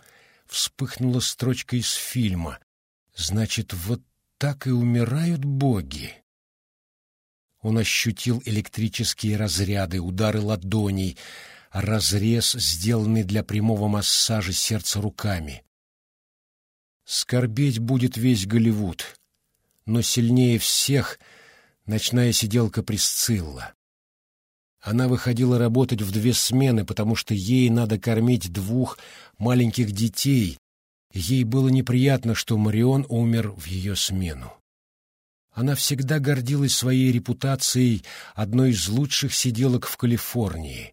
вспыхнула строчка из фильма. «Значит, вот так и умирают боги». Он ощутил электрические разряды, удары ладоней, разрез, сделанный для прямого массажа сердца руками. Скорбеть будет весь Голливуд, но сильнее всех ночная сиделка Присцилла. Она выходила работать в две смены, потому что ей надо кормить двух маленьких детей. Ей было неприятно, что Марион умер в ее смену. Она всегда гордилась своей репутацией одной из лучших сиделок в Калифорнии.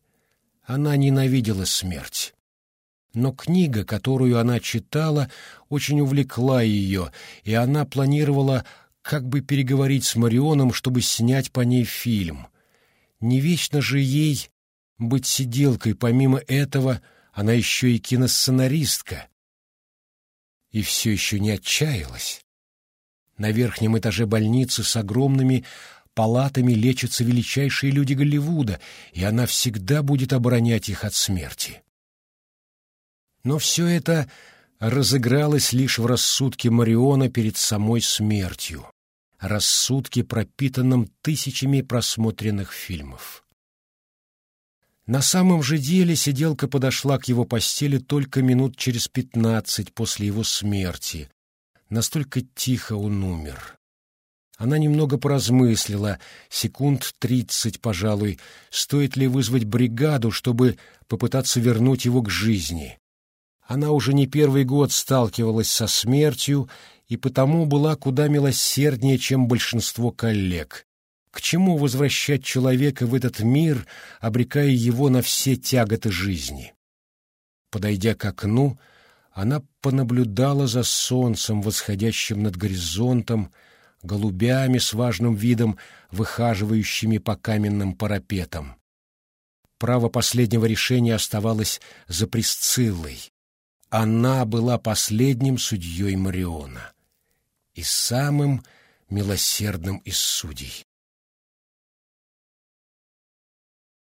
Она ненавидела смерть. Но книга, которую она читала, очень увлекла ее, и она планировала как бы переговорить с Марионом, чтобы снять по ней фильм. Не вечно же ей быть сиделкой, помимо этого она еще и киносценаристка. И все еще не отчаялась. На верхнем этаже больницы с огромными палатами лечатся величайшие люди Голливуда, и она всегда будет оборонять их от смерти. Но все это разыгралось лишь в рассудке Мариона перед самой смертью рассудке, пропитанном тысячами просмотренных фильмов. На самом же деле сиделка подошла к его постели только минут через пятнадцать после его смерти. Настолько тихо он умер. Она немного поразмыслила, секунд тридцать, пожалуй, стоит ли вызвать бригаду, чтобы попытаться вернуть его к жизни. Она уже не первый год сталкивалась со смертью и потому была куда милосерднее, чем большинство коллег. К чему возвращать человека в этот мир, обрекая его на все тяготы жизни? Подойдя к окну, она понаблюдала за солнцем, восходящим над горизонтом, голубями с важным видом, выхаживающими по каменным парапетам. Право последнего решения оставалось за Присциллой. Она была последним судьей Мариона и самым милосердным из судей.